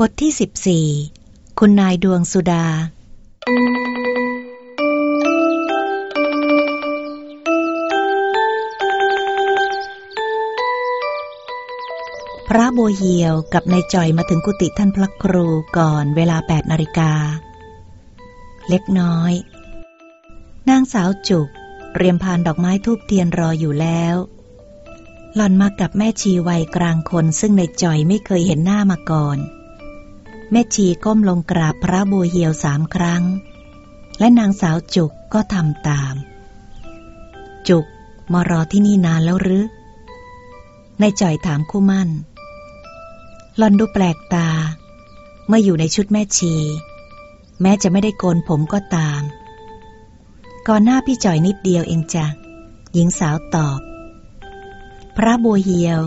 บทที่สิบสี่คุณนายดวงสุดา พระโบเฮียวกับนายจอยมาถึงกุฏิท่านพระครูก่อนเวลาแปดนาฬิกา เล็กน้อย นางสาวจุกเรียมพานดอกไม้ทูบเทียนรออยู่แล้ว หล่อนมากับแม่ชีวัยกลางคนซึ่งในจอยไม่เคยเห็นหน้ามาก่อน แม่ชีก้มลงกราบพระโบวเฮียวสามครั้ง และนางสาวจุกก็ทำตาม จุกมารอที่นี่นานแล้วหรือในจ่อยถามคู่มั่นลอนดูแปลกตา เมื่ออยู่ในชุดแม่ชี แม้จะไม่ได้โกนผมก็ตาม ก่อนหน้าพี่จ่อยนิดเดียวเองจ้ะหญิงสาวตอบ พระบัวเฮียว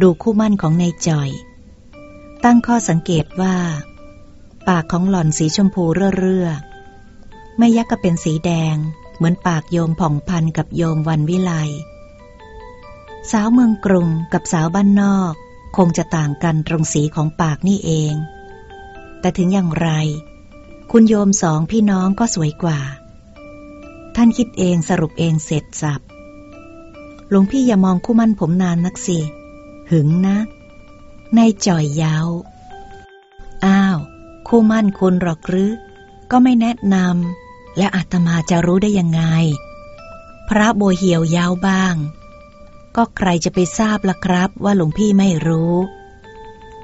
ดูคู่มั่นของนายจ่อย ตั้งข้อสังเกตว่า ปากของหล่อนสีชมพูเรื่อๆไม่ยักก็เป็นสีแดง เหมือนปากโยมผ่องพันกับโยมวันวิไลสาวเมืองกรุงกับสาวบ้านนอก คงจะต่างกันตรงสีของปากนี่เอง แต่ถึงอย่างไร คุณโยมสองพี่น้องก็สวยกว่า ท่านคิดเองสรุปเองเสร็จสับหลวงพี่อย่ามองคู่มั่นผมนานนักสิ หึงนะ ในจ่อยยาว อ้าว คู่มั่นคุณหรอกหรือ ก็ไม่แนะนำและอาตมาจะรู้ได้ยังไง พระโบเหียวยาวบ้าง ก็ใครจะไปทราบล่ะครับว่าหลวงพี่ไม่รู้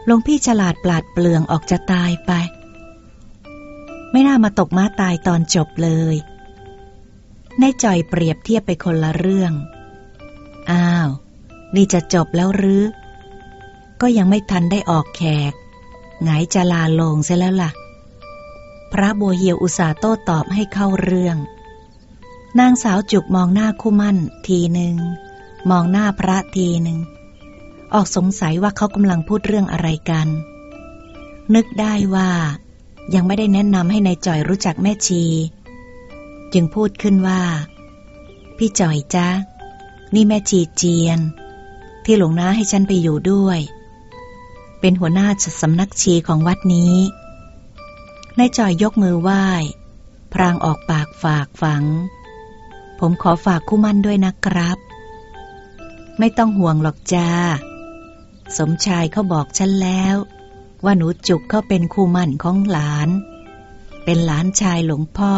หลวงพี่ฉลาดปลาดเปลืองออกจะตายไป ไม่น่ามาตกม้าตายตอนจบเลยนายจ่อยเปรียบเทียบไปคนละเรื่อง อ้าว นี่จะจบแล้วหรือ ก็ยังไม่ทันได้ออกแขกไงจะลาลงเสียแล้วล่ะ พระบัวเหียวอุตส่าห์โต้ตอบให้เข้าเรื่อง นางสาวจุกมองหน้าคู่มั่นทีหนึ่ง มองหน้าพระทีหนึ่ง ออกสงสัยว่าเขากำลังพูดเรื่องอะไรกัน นึกได้ว่ายังไม่ได้แนะนำให้ในายจ่อยรู้จักแม่ชี จึงพูดขึ้นว่า พี่จ่อยจ้านี่แม่ชีเจียน ที่หลวงน้าให้ฉันไปอยู่ด้วย เป็นหัวหน้าสำนักชีของวัดนี้นายจอยยกมือไหว้ พรางออกปากฝากฝัง ผมขอฝากคู่มั่นด้วยนะครับ ไม่ต้องห่วงหรอกจ้า สมชายเขาบอกฉันแล้ว ว่าหนูจุกเขาเป็นคู่มั่นของหลาน เป็นหลานชายหลวงพ่อ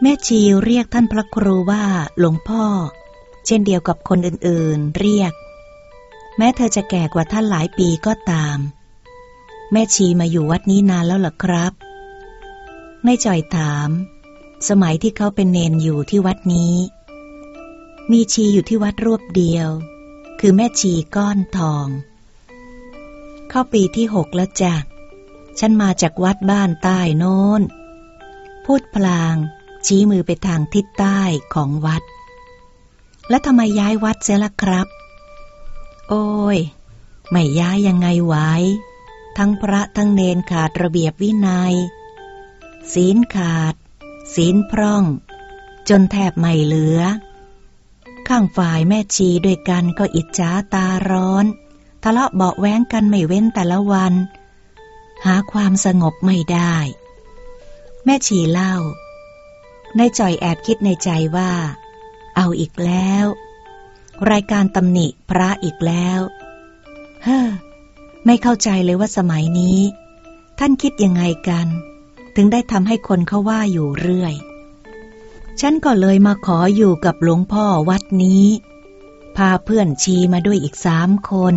แม่ชีเรียกท่านพระครูว่าหลวงพ่อ เช่นเดียวกับคนอื่นๆ เรียก แม้เธอจะแก่กว่าท่านหลายปีก็ตาม แม่ชีมาอยู่วัดนี้นานแล้วหรอครับนายจ่อยถาม สมัยที่เขาเป็นเนนอยู่ที่วัดนี้ มีชีอยู่ที่วัดรวบเดียว คือแม่ชีก้อนทอง เข้าปีที่หกแล้วจ้ะฉันมาจากวัดบ้านใต้โน้น พูดพลาง ชี้มือไปทางทิศใต้ของวัด แล้วทำไมย้ายวัดเสียล่ะครับ โอ้ย ไม่ย้ายยังไงไหวทั้งพระทั้งเนนขาดระเบียบวินัย ศีลขาด ศีลพร่อง จนแทบไม่เหลือ ข้างฝ่ายแม่ชีด้วยกันก็อิจฉาตาร้อน ทะเลาะเบาแว้งกันไม่เว้นแต่ละวัน หาความสงบไม่ได้ แม่ชีเล่า ในจ่อยแอบคิดในใจว่า เอาอีกแล้ว รายการตำหนิพระอีกแล้ว เฮ้อ ไม่เข้าใจเลยว่าสมัยนี้ ท่านคิดยังไงกัน ถึงได้ทำให้คนเขาว่าอยู่เรื่อย ฉันก็เลยมาขออยู่กับหลวงพ่อวัดนี้ พาเพื่อนชีมาด้วยอีกสามคน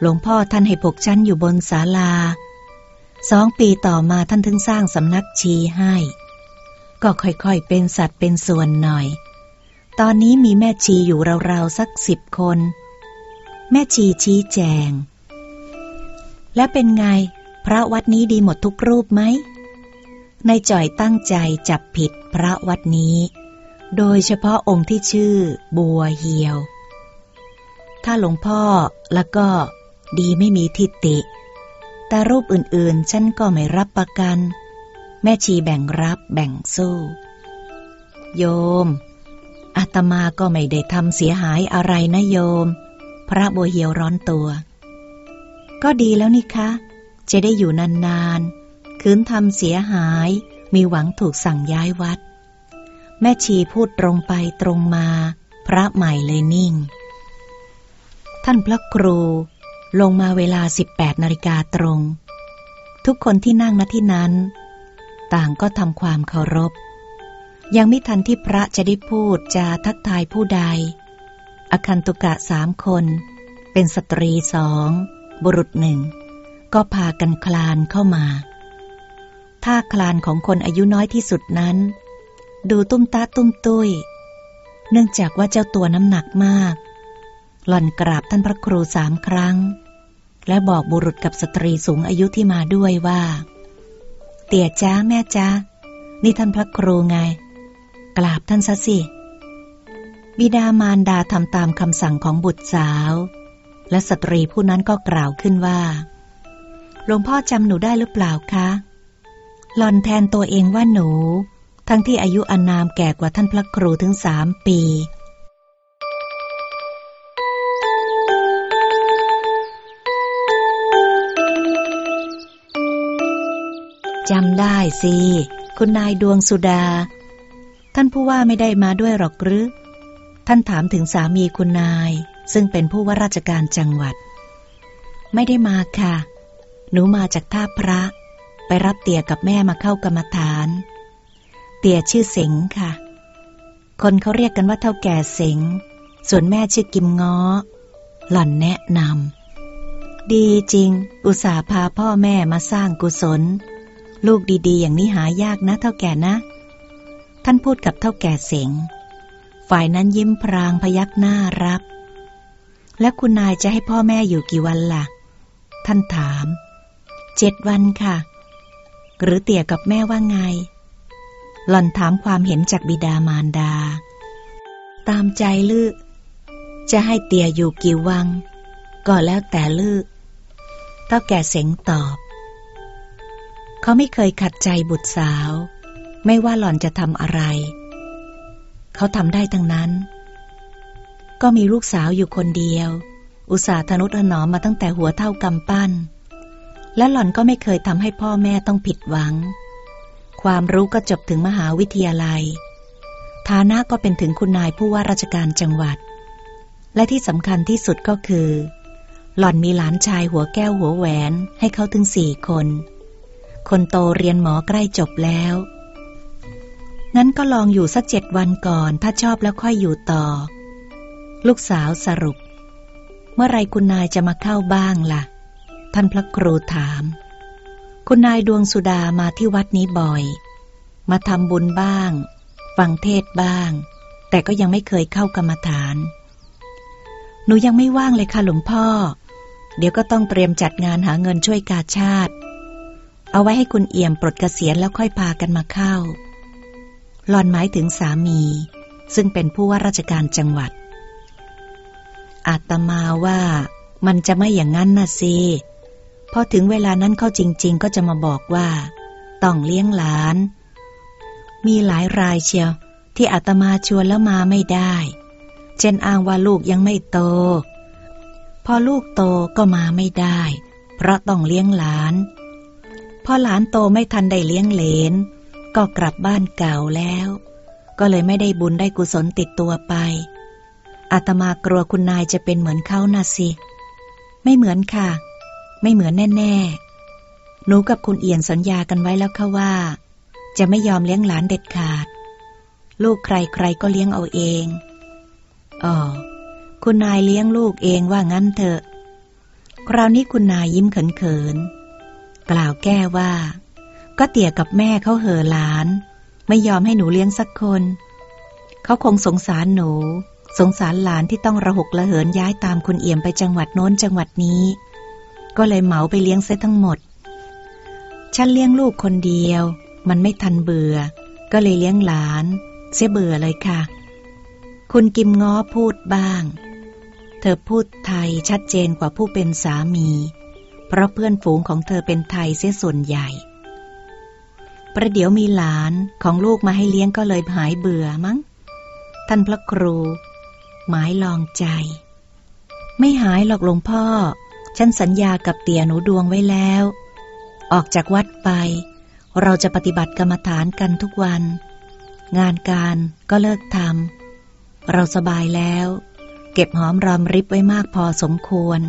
หลวงพ่อท่านให้พวกฉันอยู่บนศาลา สองปีต่อมาท่านถึงสร้างสำนักชีให้ ก็ค่อยๆเป็นสัตว์เป็นส่วนหน่อย ตอนนี้มีแม่ชีอยู่ราวๆสักสิบคน แม่ชีชี้แจง และเป็นไง พระวัดนี้ดีหมดทุกรูปไหมนายจ่อยตั้งใจจับผิดพระวัดนี้ โดยเฉพาะองค์ที่ชื่อ บัวเหียว ถ้าหลวงพ่อแล้วก็ดีไม่มีทิฏฐิแต่รูปอื่นๆ ฉันก็ไม่รับประกัน แม่ชีแบ่งรับแบ่งสู้ โยม อาตมาก็ไม่ได้ทำเสียหายอะไรนะโยม พระบัวเหียวร้อนตัว ก็ดีแล้วนี่คะ จะได้อยู่นานๆ คืนทำเสียหาย มีหวังถูกสั่งย้ายวัด แม่ชีพูดตรงไปตรงมา พระใหม่เลยนิ่ง ท่านพระครู ลงมาเวลา 18นาฬิกาตรง ทุกคนที่นั่งณที่นั้น ต่างก็ทำความเคารพ ยังไม่ทันที่พระจะได้พูดจะทักทายผู้ใด อคันตุกะสามคน เป็นสตรีสอง บุรุษหนึ่ง ก็พากันคลานเข้ามา ท่าคลานของคนอายุน้อยที่สุดนั้น ดูตุ้มตาตุ้มตุ้ย เนื่องจากว่าเจ้าตัวน้ำหนักมาก หล่อนกราบท่านพระครูสามครั้ง และบอกบุรุษกับสตรีสูงอายุที่มาด้วยว่า เตี่ยจ้าแม่จ้านี่ท่านพระครูไง กราบท่านซะสิ บิดามารดาทำตามคำสั่งของบุตรสาว และสตรีผู้นั้นก็กล่าวขึ้นว่า หลวงพ่อจำหนูได้หรือเปล่าคะ หลอนแทนตัวเองว่าหนู ทั้งที่อายุอนามแก่กว่าท่านพระครูถึงสามปีจำได้สิ คุณนายดวงสุดา ท่านผู้ว่าไม่ได้มาด้วยหรอกหรือ ท่านถามถึงสามีคุณนาย ซึ่งเป็นผู้ว่าราชการจังหวัด ไม่ได้มาค่ะ หนูมาจากท่าพระ ไปรับเตี่ยกับแม่มาเข้ากรรมฐาน เตี่ยชื่อเสงค่ะ คนเขาเรียกกันว่าเท่าแก่เสง ส่วนแม่ชื่อกิมง้อ หล่อนแนะนำ ดีจริง อุตส่าห์พาพ่อแม่มาสร้างกุศล ลูกดีๆ อย่างนี้หายากนะเท่าแก่นะ ท่านพูดกับเท่าแก่เสงฝ่ายนั้นยิ้มพรางพยักหน้ารับ และคุณนายจะให้พ่อแม่อยู่กี่วันละ่ะ ท่านถาม เจ็ดวันค่ะ หรือเตี่ยกับแม่ว่าไง หล่อนถามความเห็นจากบิดามารดา ตามใจลือจะให้เตี่ยอยู่กี่วัง ก็แล้วแต่ลือเต้าแก่เสงตอบ เขาไม่เคยขัดใจบุตรสาว ไม่ว่าหล่อนจะทำอะไร เขาทำได้ทั้งนั้น ก็มีลูกสาวอยู่คนเดียว อุตส่าห์ทนุถนอมมาตั้งแต่หัวเท่ากำปั้น และหล่อนก็ไม่เคยทำให้พ่อแม่ต้องผิดหวัง ความรู้ก็จบถึงมหาวิทยาลัย ฐานะก็เป็นถึงคุณนายผู้ว่าราชการจังหวัด และที่สำคัญที่สุดก็คือ หล่อนมีหลานชายหัวแก้วหัวแหวนให้เขาถึงสี่คน คนโตเรียนหมอใกล้จบแล้ว งั้นก็ลองอยู่สักเจ็ดวันก่อน ถ้าชอบแล้วค่อยอยู่ต่อ ลูกสาวสรุป เมื่อไรคุณนายจะมาเข้าบ้างละ่ะ ท่านพระครูถาม คุณนายดวงสุดามาที่วัดนี้บ่อย มาทำบุญบ้าง ฟังเทศบ้าง แต่ก็ยังไม่เคยเข้ากรรมฐาน หนูยังไม่ว่างเลยค่ะหลวงพ่อ เดี๋ยวก็ต้องเตรียมจัดงานหาเงินช่วยกาชาติ เอาไว้ให้คุณเอี่ยมปลดเกษียณแล้วค่อยพากันมาเข้า หลอนหมายถึงสามี ซึ่งเป็นผู้ว่าราชการจังหวัด อาตมาว่ามันจะไม่อย่างนั้นนะสิพอถึงเวลานั้นเข้าจริง ๆ ก็จะมาบอกว่า ต้องเลี้ยงหลาน มีหลายรายเชียว ที่อาตมาชวนแล้วมาไม่ได้ เช่นอ้างว่าลูกยังไม่โต พอลูกโตก็มาไม่ได้ เพราะต้องเลี้ยงหลาน พอหลานโตไม่ทันได้เลี้ยงเลน ก็กลับบ้านเก่าแล้ว ก็เลยไม่ได้บุญได้กุศลติดตัวไป อาตมากลัวคุณนายจะเป็นเหมือนเขาน่ะสิ ไม่เหมือนค่ะ ไม่เหมือนแน่ๆ หนูกับคุณเอี่ยนสัญญากันไว้แล้วค่ะว่า จะไม่ยอมเลี้ยงหลานเด็ดขาด ลูกใครๆก็เลี้ยงเอาเอง อ๋อ คุณนายเลี้ยงลูกเองว่างั้นเถอะ คราวนี้คุณนายยิ้มเขินๆ กล่าวแก้ว่า ก็เตี่ยกับแม่เขาเหอหลาน ไม่ยอมให้หนูเลี้ยงสักคน เขาคงสงสารหนู สงสารหลานที่ต้องระหกระเหินย้ายตามคุณเอี่ยมไปจังหวัดโน้นจังหวัดนี้ ก็เลยเหมาไปเลี้ยงเสียทั้งหมด ฉันเลี้ยงลูกคนเดียว มันไม่ทันเบื่อ ก็เลยเลี้ยงหลาน เสียเบื่อเลยค่ะ คุณกิมง้อพูดบ้าง เธอพูดไทยชัดเจนกว่าผู้เป็นสามี เพราะเพื่อนฝูงของเธอเป็นไทยเสียส่วนใหญ่ ประเดี๋ยวมีหลานของลูกมาให้เลี้ยงก็เลยหายเบื่อมั้ง ท่านพระครู หมายลองใจ ไม่หายหรอกหลวงพ่อ ฉันสัญญากับเตี่ยหนูดวงไว้แล้ว ออกจากวัดไป เราจะปฏิบัติกรรมฐานกันทุกวัน งานการก็เลิกทำเราสบายแล้ว เก็บหอมรอมริบไว้มากพอสมควร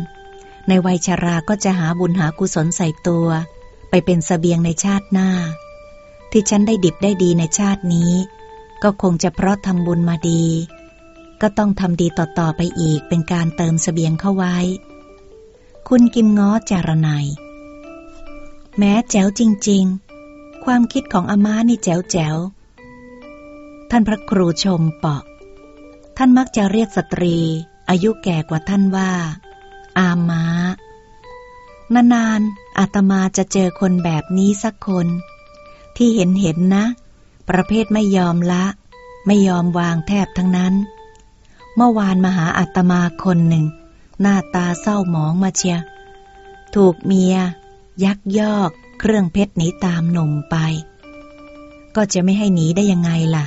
ในวัยชาราก็จะหาบุญหากุศลใส่ตัว ไปเป็นสเสบียงในชาติหน้า ที่ฉันได้ดิบได้ดีในชาตินี้ ก็คงจะเพราะทำบุญมาดี ก็ต้องทำดีต่อๆไปอีกเป็นการเติมสเสบียงเข้าไว้ คุณกิมง้อจารนายแม้แจ๋วจริง ๆ ความคิดของอาม่านี่แจ๋วแจ๋วท่านพระครูชมปอกท่านมักจะเรียกสตรี อายุแก่กว่าท่านว่า อาม้านานๆอาตมาจะเจอคนแบบนี้สักคน ที่เห็นเห็นนะ ประเภทไม่ยอมละ ไม่ยอมวางแทบทั้งนั้น เมื่อวานมาหาอาตมาคนหนึ่ง หน้าตาเศร้าหมองมาเชีย ถูกเมีย ยักยอก เครื่องเพชรหนีตามหนุ่มไป ก็จะไม่ให้หนีได้ยังไงล่ะ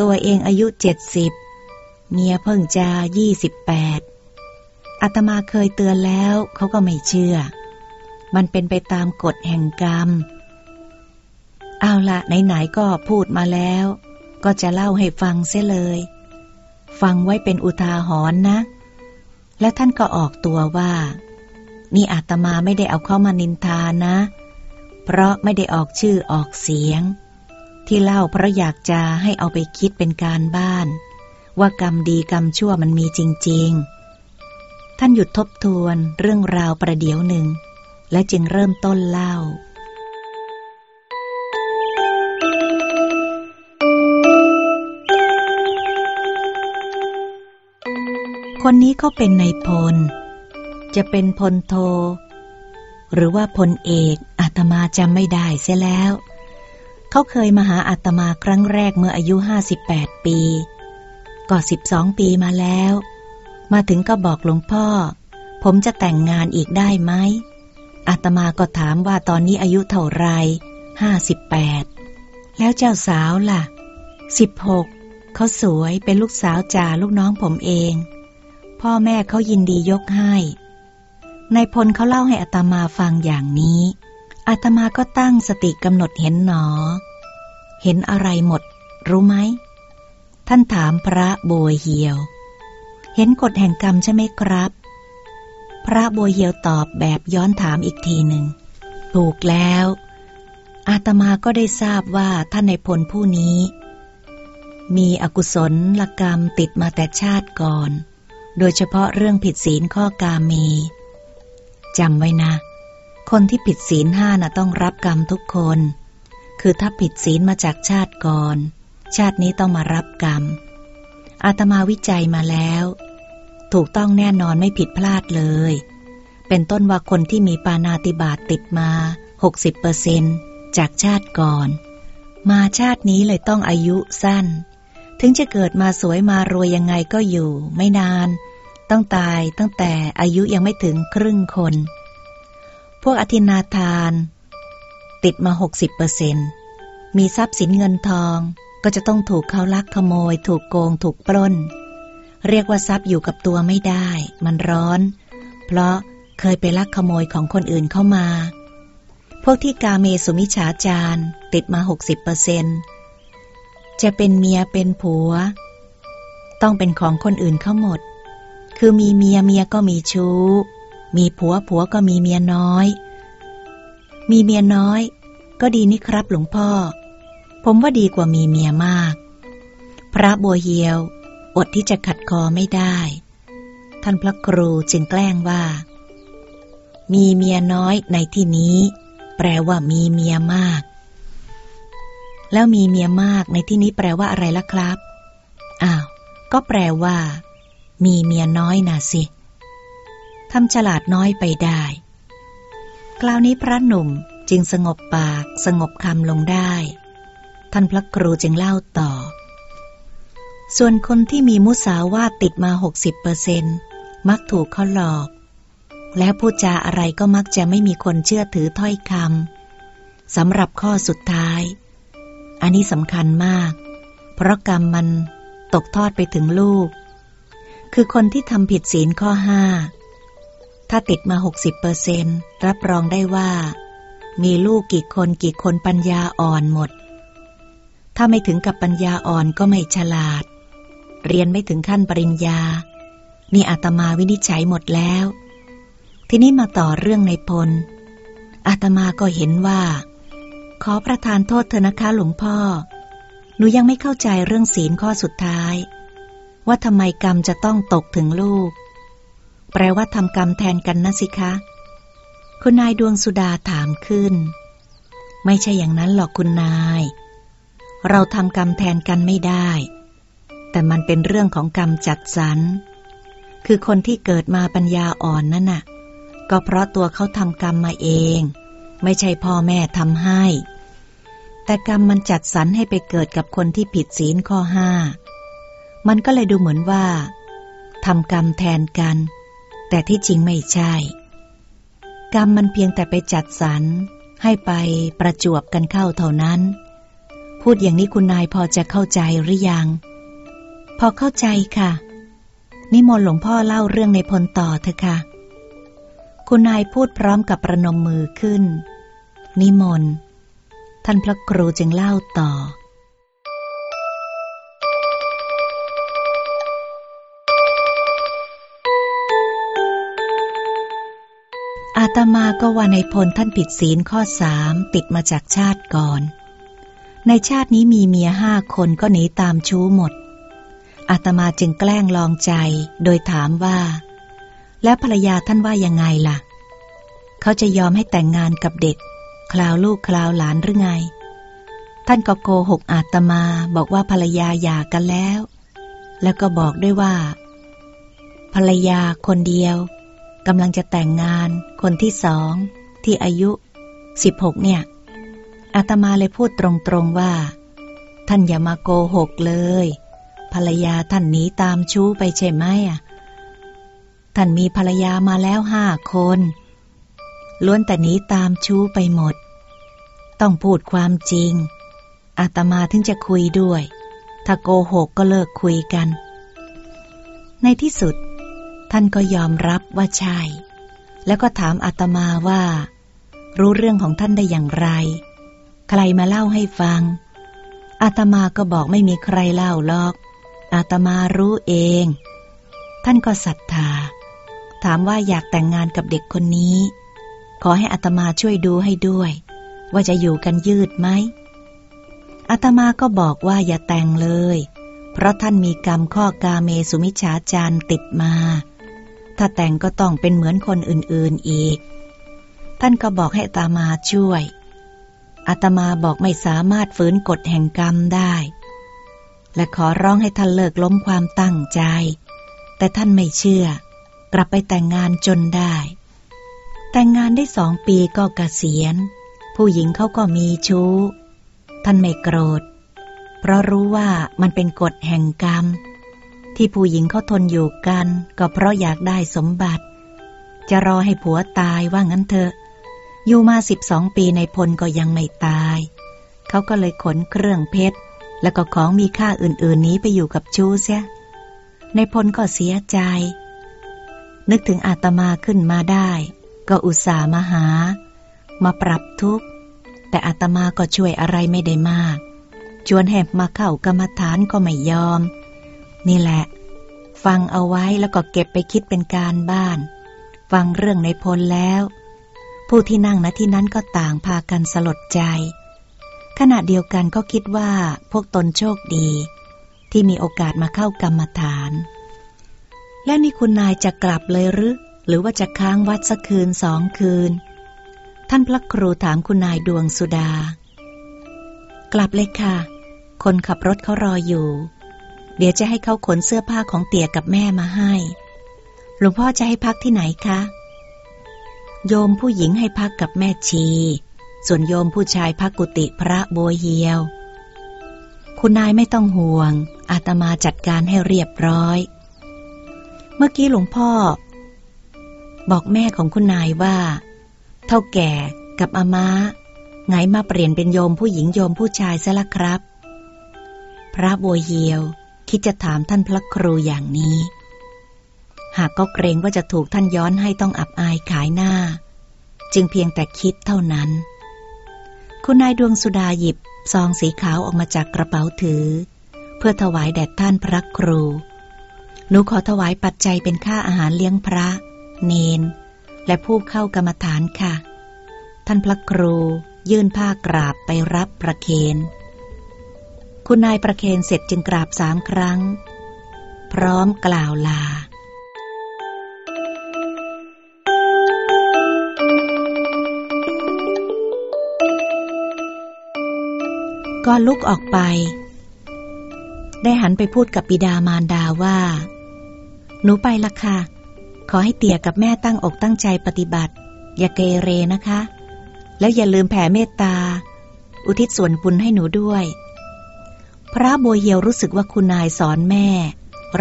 ตัวเองอายุเจ็ดสิบเมียเพิ่งจะยี่สิบแปดอาตมาเคยเตือนแล้วเขาก็ไม่เชื่อ มันเป็นไปตามกฎแห่งกรรมเเอาละไหนๆก็พูดมาแล้ว ก็จะเล่าให้ฟังเสียเลย ฟังไว้เป็นอุทาหรณ์นะ และท่านก็ออกตัวว่า นี่อาตมาไม่ได้เอาเข้ามานินทานะ เพราะไม่ได้ออกชื่อออกเสียง ที่เล่าเพราะอยากจะให้เอาไปคิดเป็นการบ้าน ว่ากรรมดีกรรมชั่วมันมีจริง ๆ ท่านหยุดทบทวนเรื่องราวประเดี๋ยวหนึ่ง และจึงเริ่มต้นเล่า คนนี้เขาเป็นในพล จะเป็นพลโท หรือว่าพลเอกอาตมาจำไม่ได้เสียแล้ว เขาเคยมาหาอาตมาครั้งแรกเมื่ออายุห้าสิบแปดปี ก็สิบสองปีมาแล้ว มาถึงก็บอกหลวงพ่อ ผมจะแต่งงานอีกได้ไหมอาตมาก็ถามว่าตอนนี้อายุเท่าไรห้าสิบแปดแล้วเจ้าสาวล่ะสิบหกเขาสวยเป็นลูกสาวจ่าลูกน้องผมเอง พ่อแม่เขายินดียกให้นายพลเขาเล่าให้อาตมาฟังอย่างนี้อาตมาก็ตั้งสติกำหนดเห็นหนอ เห็นอะไรหมด รู้ไหม ท่านถามพระโบยเหียว เห็นกฎแห่งกรรมใช่ไหมครับ พระโบยเหียวตอบแบบย้อนถามอีกทีหนึ่ง ถูกแล้ว อาตมาก็ได้ทราบว่าท่านในพลผู้นี้ มีอกุศลลกรรมติดมาแต่ชาติก่อน โดยเฉพาะเรื่องผิดศีลข้อกาเมจำไว้นะ คนที่ผิดศีลห้าน่ะต้องรับกรรมทุกคน คือถ้าผิดศีลมาจากชาติก่อน ชาตินี้ต้องมารับกรรม อาตมาวิจัยมาแล้ว ถูกต้องแน่นอนไม่ผิดพลาดเลย เป็นต้นว่าคนที่มีปานาติบาตติดมา 60%จากชาติก่อน มาชาตินี้เลยต้องอายุสั้น ถึงจะเกิดมาสวยมารวยยังไงก็อยู่ ไม่นาน ต้องตายตั้งแต่อายุยังไม่ถึงครึ่งคน พวกอธินาทาน ติดมา 60%มีทรัพย์สินเงินทอง ก็จะต้องถูกเขาลักขโมย ถูกโกงถูกปล้น เรียกว่าทรัพย์อยู่กับตัวไม่ได้ มันร้อน เพราะเคยไปลักขโมยของคนอื่นเข้ามา พวกที่กาเมสุมิฉาจารติดมา 60% จะเป็นเมียเป็นผัว ต้องเป็นของคนอื่นเขาหมด คือมีเมียเมียก็มีชู้ มีผัวผัวก็มีเมียน้อย มีเมียน้อย ก็ดีนี่ครับหลวงพ่อ ผมว่าดีกว่ามีเมียมาก พระบัวเฮียว อดที่จะขัดคอไม่ได้ ท่านพระครูจึงแกล้งว่า มีเมียน้อยในที่นี้ แปลว่ามีเมียมาก แล้วมีเมียมากในที่นี้แปลว่าอะไรล่ะครับ อ้าว ก็แปลว่า มีเมียน้อยน่ะสิทำฉลาดน้อยไปได้ คราวนี้พระหนุ่มจึงสงบปาก สงบคำลงได้ ท่านพระครูจึงเล่าต่อ ส่วนคนที่มีมุสาวาตติดมา 60%มักถูกเขาหลอก และพูดจาอะไรก็มักจะไม่มีคนเชื่อถือถ้อยคำสำหรับข้อสุดท้าย อันนี้สำคัญมาก เพราะกรรมมันตกทอดไปถึงลูก คือคนที่ทำผิดศีลข้อห้า ถ้าติดมา 60%รับรองได้ว่า มีลูกกี่คนกี่คนปัญญาอ่อนหมด ถ้าไม่ถึงกับปัญญาอ่อนก็ไม่ฉลาด เรียนไม่ถึงขั้นปริญญา นี่อาตมาวินิจฉัยหมดแล้ว ทีนี้มาต่อเรื่องในพลอาตมาก็เห็นว่า ขอประทานโทษเถอะนะคะหลวงพ่อ หนูยังไม่เข้าใจเรื่องศีลข้อสุดท้าย ว่าทำไมกรรมจะต้องตกถึงลูก แปลว่าทำกรรมแทนกันนะสิคะ คุณนายดวงสุดาถามขึ้น ไม่ใช่อย่างนั้นหรอกคุณนาย เราทำกรรมแทนกันไม่ได้ แต่มันเป็นเรื่องของกรรมจัดสรร คือคนที่เกิดมาปัญญาอ่อนนั่นน่ะ ก็เพราะตัวเขาทำกรรมมาเอง ไม่ใช่พ่อแม่ทำให้ แต่กรรมมันจัดสรรให้ไปเกิดกับคนที่ผิดศีลข้อห้า มันก็เลยดูเหมือนว่าทำกรรมแทนกัน แต่ที่จริงไม่ใช่ กรรมมันเพียงแต่ไปจัดสรรให้ไปประจวบกันเข้าเท่านั้น พูดอย่างนี้คุณนายพอจะเข้าใจหรือยัง พอเข้าใจค่ะ นิมนต์หลวงพ่อเล่าเรื่องในพลต่อเถอะค่ะ คุณนายพูดพร้อมกับประนมมือขึ้น นิมนต์ ท่านพระครูจึงเล่าต่อ อาตมาก็ว่าในพลท่านผิดศีลข้อสามติดมาจากชาติก่อน ในชาตินี้มีเมียห้าคนก็หนีตามชู้หมด อาตมาจึงแกล้งลองใจโดยถามว่า แล้วภรรยาท่านว่ายังไงล่ะเขาจะยอมให้แต่งงานกับเด็ก คลาวลูกคลาวหลานหรือไง ท่านก็โกหกอาตมาบอกว่าภรรยาหย่ากันแล้ว แล้วก็บอกด้วยว่า ภรรยาคนเดียวกำลังจะแต่งงานคนที่สอง ที่อายุสิบหกเนี่ยอาตมาเลยพูดตรงๆว่า ท่านอย่ามาโกหกเลย ภรรยาท่านหนีตามชู้ไปใช่ไหมอะท่านมีภรรยามาแล้วห้าคน ล้วนแต่หนีตามชู้ไปหมด ต้องพูดความจริง อาตมาถึงจะคุยด้วย ถ้าโกหกก็เลิกคุยกัน ในที่สุด ท่านก็ยอมรับว่าใช่ แล้วก็ถามอาตมาว่า รู้เรื่องของท่านได้อย่างไร ใครมาเล่าให้ฟัง อาตมาก็บอกไม่มีใครเล่าหรอก อาตมารู้เอง ท่านก็ศรัทธา ถามว่าอยากแต่งงานกับเด็กคนนี้ ขอให้อาตมาช่วยดูให้ด้วย ว่าจะอยู่กันยืดไหมอาตมาก็บอกว่าอย่าแต่งเลย เพราะท่านมีกรรมข้อกาเมสุมิชฌาจารติดมา ถ้าแต่งก็ต้องเป็นเหมือนคนอื่นๆอีก ท่านก็บอกให้อาตมาช่วยอาตมาบอกไม่สามารถฝืนกฎแห่งกรรมได้ และขอร้องให้ท่านเลิกล้มความตั้งใจ แต่ท่านไม่เชื่อ กลับไปแต่งงานจนได้ แต่งงานได้สองปีก็กเกษียณ ผู้หญิงเขาก็มีชู้ ท่านไม่โกรธ เพราะรู้ว่ามันเป็นกฎแห่งกรรม ที่ผู้หญิงเขาทนอยู่กัน ก็เพราะอยากได้สมบัติ จะรอให้ผัวตายว่างั้นเถอะ อยู่มาสิบสองปีในพลก็ยังไม่ตาย เขาก็เลยขนเครื่องเพชร แล้วก็ของมีค่าอื่นๆนี้ไปอยู่กับชูเสีย ในพลก็เสียใจ นึกถึงอาตมาขึ้นมาได้ ก็อุตส่าห์มาหา มาปรับทุกข์ แต่อาตมาก็ช่วยอะไรไม่ได้มาก ชวนแหบมาเข้ากรรมฐานก็ไม่ยอม นี่แหละ ฟังเอาไว้แล้วก็เก็บไปคิดเป็นการบ้าน ฟังเรื่องในพลแล้ว ผู้ที่นั่งณที่นั้นก็ต่างพากันสลดใจ ขณะเดียวกันก็คิดว่าพวกตนโชคดี ที่มีโอกาสมาเข้ากรรมฐาน และนี่คุณนายจะกลับเลยหรือ หรือว่าจะค้างวัดสักคืนสองคืน ท่านพระครูถามคุณนายดวงสุดา กลับเลยค่ะ คนขับรถเขารออยู่ เดี๋ยวจะให้เขาขนเสื้อผ้าของเตี่ยกับแม่มาให้ หลวงพ่อจะให้พักที่ไหนคะ โยมผู้หญิงให้พักกับแม่ชี ส่วนโยมผู้ชายพักกุฏิพระบัวเฮียว คุณนายไม่ต้องห่วง อาตมาจัดการให้เรียบร้อย เมื่อกี้หลวงพ่อ บอกแม่ของคุณนายว่า เท่าแก่กับอามาไงมาเปลี่ยนเป็นโยมผู้หญิงโยมผู้ชายซะละครับ พระบัวเฮียวคิดจะถามท่านพระครูอย่างนี้ หากก็เกรงว่าจะถูกท่านย้อนให้ต้องอับอายขายหน้า จึงเพียงแต่คิดเท่านั้น คุณนายดวงสุดาหยิบซองสีขาวออกมาจากกระเป๋าถือ เพื่อถวายแด่ท่านพระครู หนูขอถวายปัจจัยเป็นค่าอาหารเลี้ยงพระ เนน และผู้เข้ากรรมฐานค่ะ ท่านพระครูยื่นผ้ากราบไปรับประเคนคุณนายประเคนเสร็จจึงกราบสามครั้ง พร้อมกล่าวลาก็ลุกออกไป ได้หันไปพูดกับบิดามารดาว่า หนูไปละค่ะ ขอให้เตี่ยกับแม่ตั้งอกตั้งใจปฏิบัติ อย่าเกเรนะคะ แล้วอย่าลืมแผ่เมตตา อุทิศส่วนบุญให้หนูด้วย พระโบวเฮียวรู้สึกว่าคุณนายสอนแม่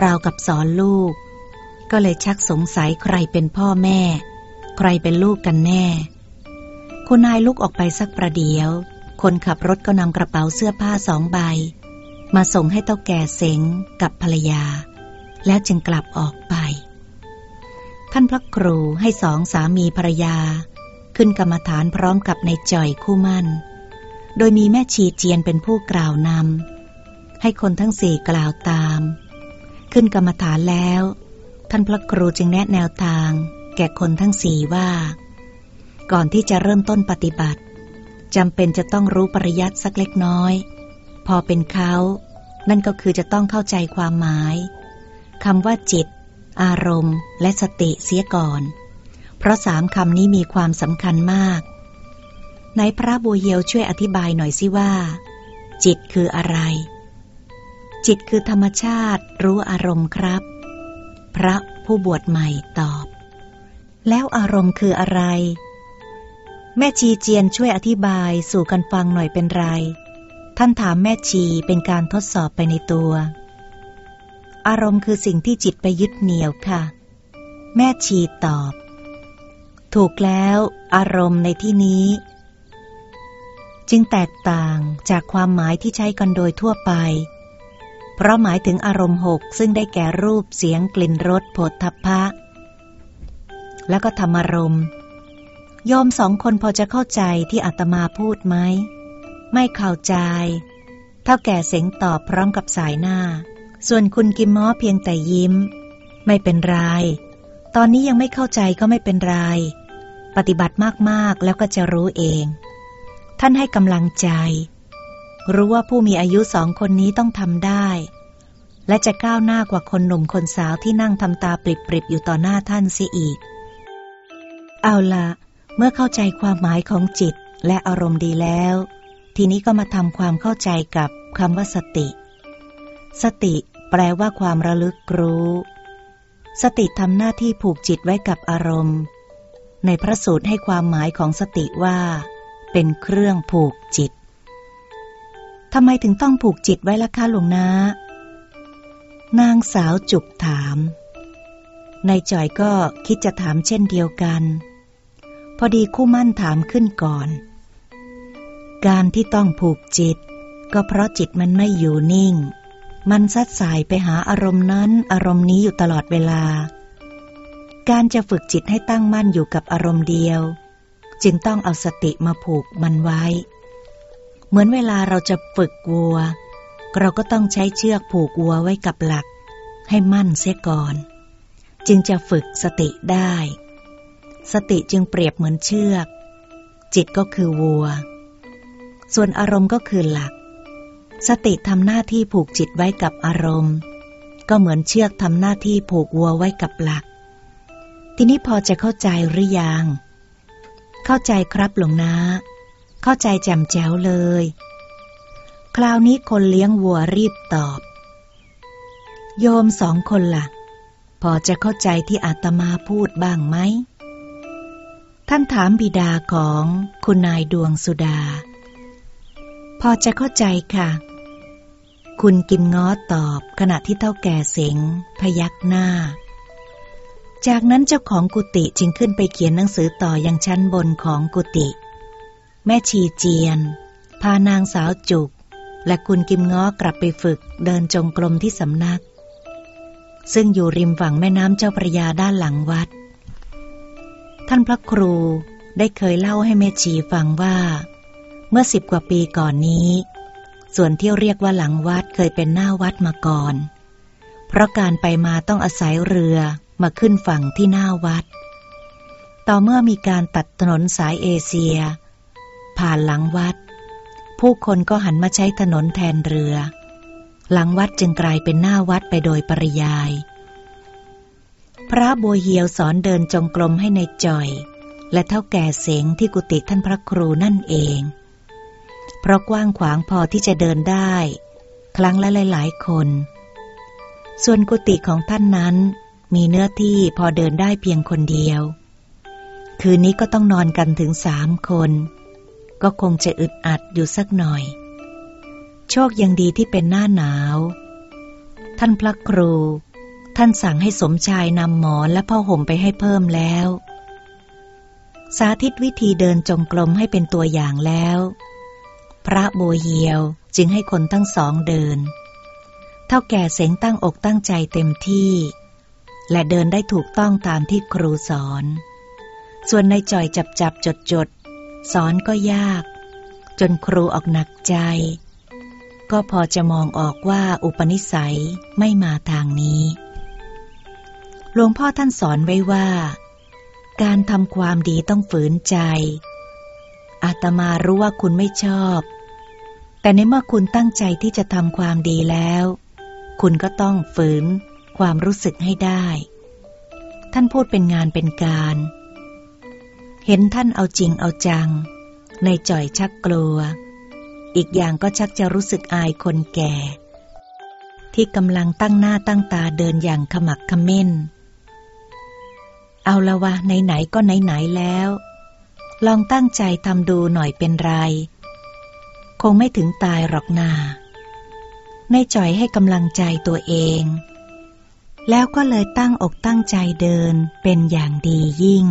ราวกับสอนลูก ก็เลยชักสงสัยใครเป็นพ่อแม่ ใครเป็นลูกกันแน่ คุณนายลุกออกไปสักประเดี๋ยว คนขับรถก็นำกระเป๋าเสื้อผ้าสองใบ มาส่งให้เต้าแก่เสงกับภรรยา แล้วจึงกลับออกไป ท่านพระครูให้สองสามีภรรยา ขึ้นกรรมฐานพร้อมกับในจ่อยคู่มั่น โดยมีแม่ชีเจียนเป็นผู้กล่าวนำให้คนทั้งสี่กล่าวตาม ขึ้นกรรมฐานแล้ว ท่านพระครูจึงแนะแนวทาง แก่คนทั้งสี่ว่า ก่อนที่จะเริ่มต้นปฏิบัติจำเป็นจะต้องรู้ปริยัติสักเล็กน้อย พอเป็นเขา นั่นก็คือจะต้องเข้าใจความหมายคำว่าจิต อารมณ์ และสติเสียก่อน เพราะสามคำนี้มีความสำคัญมากในพระบูเฮียวช่วยอธิบายหน่อยสิว่า จิตคืออะไร จิตคือธรรมชาติรู้อารมณ์ครับ พระผู้บวชใหม่ตอบ แล้วอารมณ์คืออะไร แม่ชีเจียนช่วยอธิบายสู่กันฟังหน่อยเป็นไร ท่านถามแม่ชีเป็นการทดสอบไปในตัว อารมณ์คือสิ่งที่จิตไปยึดเหนี่ยวค่ะ แม่ชีตอบ ถูกแล้วอารมณ์ในที่นี้ จึงแตกต่างจากความหมายที่ใช้กันโดยทั่วไป เพราะหมายถึงอารมณ์หกซึ่งได้แก่รูปเสียงกลิ่นรสโผฏฐัพพะ แล้วก็ธรรมารมณ์โยมสองคนพอจะเข้าใจที่อาตมาพูดไหม ไม่เข้าใจ เท่าแก่เสงตอบพร้อมกับสายหน้า ส่วนคุณกิมม้อเพียงแต่ยิ้ม ไม่เป็นไร ตอนนี้ยังไม่เข้าใจก็ไม่เป็นไร ปฏิบัติมากๆแล้วก็จะรู้เอง ท่านให้กำลังใจ รู้ว่าผู้มีอายุสองคนนี้ต้องทำได้ และจะก้าวหน้ากว่าคนหนุ่มคนสาวที่นั่งทำตาปริบๆอยู่ต่อหน้าท่านเสียอีก เอาละเมื่อเข้าใจความหมายของจิตและอารมณ์ดีแล้ว ทีนี้ก็มาทำความเข้าใจกับคำว่าสติ สติ แปลว่าความระลึกรู้ สติทำหน้าที่ผูกจิตไว้กับอารมณ์ ในพระสูตรให้ความหมายของสติว่า เป็นเครื่องผูกจิตทำไมถึงต้องผูกจิตไว้ล่ะคะหลวงนานางสาวจุกถาม นายจ่อยก็คิดจะถามเช่นเดียวกัน พอดีคู่มั่นถามขึ้นก่อน การที่ต้องผูกจิต ก็เพราะจิตมันไม่อยู่นิ่ง มันซัดสายไปหาอารมณ์นั้นอารมณ์นี้อยู่ตลอดเวลา การจะฝึกจิตให้ตั้งมั่นอยู่กับอารมณ์เดียว จึงต้องเอาสติมาผูกมันไว้ เหมือนเวลาเราจะฝึกวัว เราก็ต้องใช้เชือกผูกวัวไว้กับหลัก ให้มั่นเสียก่อน จึงจะฝึกสติได้ สติจึงเปรียบเหมือนเชือก จิตก็คือวัว ส่วนอารมณ์ก็คือหลัก สติทำหน้าที่ผูกจิตไว้กับอารมณ์ ก็เหมือนเชือกทำหน้าที่ผูกวัวไว้กับหลัก ทีนี้พอจะเข้าใจหรือยัง เข้าใจครับหลวงนาเข้าใจแจ่มแจ๋วเลย คราวนี้คนเลี้ยงวัวรีบตอบ โยมสองคนละ่ะ พอจะเข้าใจที่อาตมาพูดบ้างไหม ท่านถามบิดาของคุณนายดวงสุดา อจะเข้าใจค่ะ คุณกิมง้อตอบขณะที่เท่าแก่เสงพยักหน้า จากนั้นเจ้าของกุฏิจึงขึ้นไปเขียนหนังสือต่ออยังชั้นบนของกุฏิแม่ชีเจียน พานางสาวจุก และคุณกิมง้อกลับไปฝึกเดินจงกรมที่สำนัก ซึ่งอยู่ริมฝั่งแม่น้ำเจ้าพระยาด้านหลังวัด ท่านพระครูได้เคยเล่าให้เมชีฟังว่า มื่อสิบกว่าปีก่อนนี้ ส่วนที่เรียกว่าหลังวัดเคยเป็นหน้าวัดมาก่อน เพราะการไปมาต้องอาศัยเรือมาขึ้นฝั่งที่หน้าวัด ต่อเมื่อมีการตัดถนนสายเอเชีย ผ่านหลังวัด ผู้คนก็หันมาใช้ถนนแทนเรือ หลังวัดจึงกลายเป็นหน้าวัดไปโดยปริยาย พระบัวเหียวสอนเดินจงกรมให้ในจ่อย และเท่าแก่เสงที่กุฏิท่านพระครูนั่นเอง เพราะกว้างขวางพอที่จะเดินได้ ครั้งละหลายๆคน ส่วนกุฏิของท่านนั้นมีเนื้อที่พอเดินได้เพียงคนเดียว คืนนี้ก็ต้องนอนกันถึงสามคน ก็คงจะอึดอัดอยู่สักหน่อย โชคยังดีที่เป็นหน้าหนาว ท่านพระครู ท่านสั่งให้สมชายนำหมอนและผ้าห่มไปให้เพิ่มแล้ว สาธิตวิธีเดินจงกรมให้เป็นตัวอย่างแล้ว พระโบเฮียวจึงให้คนทั้งสองเดิน เท่าแก่เสงตั้งอกตั้งใจเต็มที่ และเดินได้ถูกต้องตามที่ครูสอน ส่วนในจ่อยจับจับจดจดสอนก็ยาก จนครูออกหนักใจ ก็พอจะมองออกว่าอุปนิสัยไม่มาทางนี้หลวงพ่อท่านสอนไว้ว่า การทำความดีต้องฝืนใจอาตมารู้ว่าคุณไม่ชอบ แต่ในเมื่อคุณตั้งใจที่จะทำความดีแล้ว คุณก็ต้องฝืนความรู้สึกให้ได้ ท่านพูดเป็นงานเป็นการ เห็นท่านเอาจริงเอาจัง ในจ่อยชักกลัว อีกอย่างก็ชักจะรู้สึกอายคนแก่ ที่กำลังตั้งหน้าตั้งตาเดินอย่างขมักขม้น เอาละวะไหนๆก็ไหนๆแล้ว ลองตั้งใจทำดูหน่อยเป็นไร งไม่ถึงตายหรอกนา ในจ่อยให้กำลังใจตัวเอง แล้วก็เลยตั้งอกตั้งใจเดินเป็นอย่างดียิ่ง